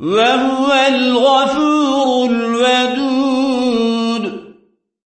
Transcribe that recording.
وهو الغفور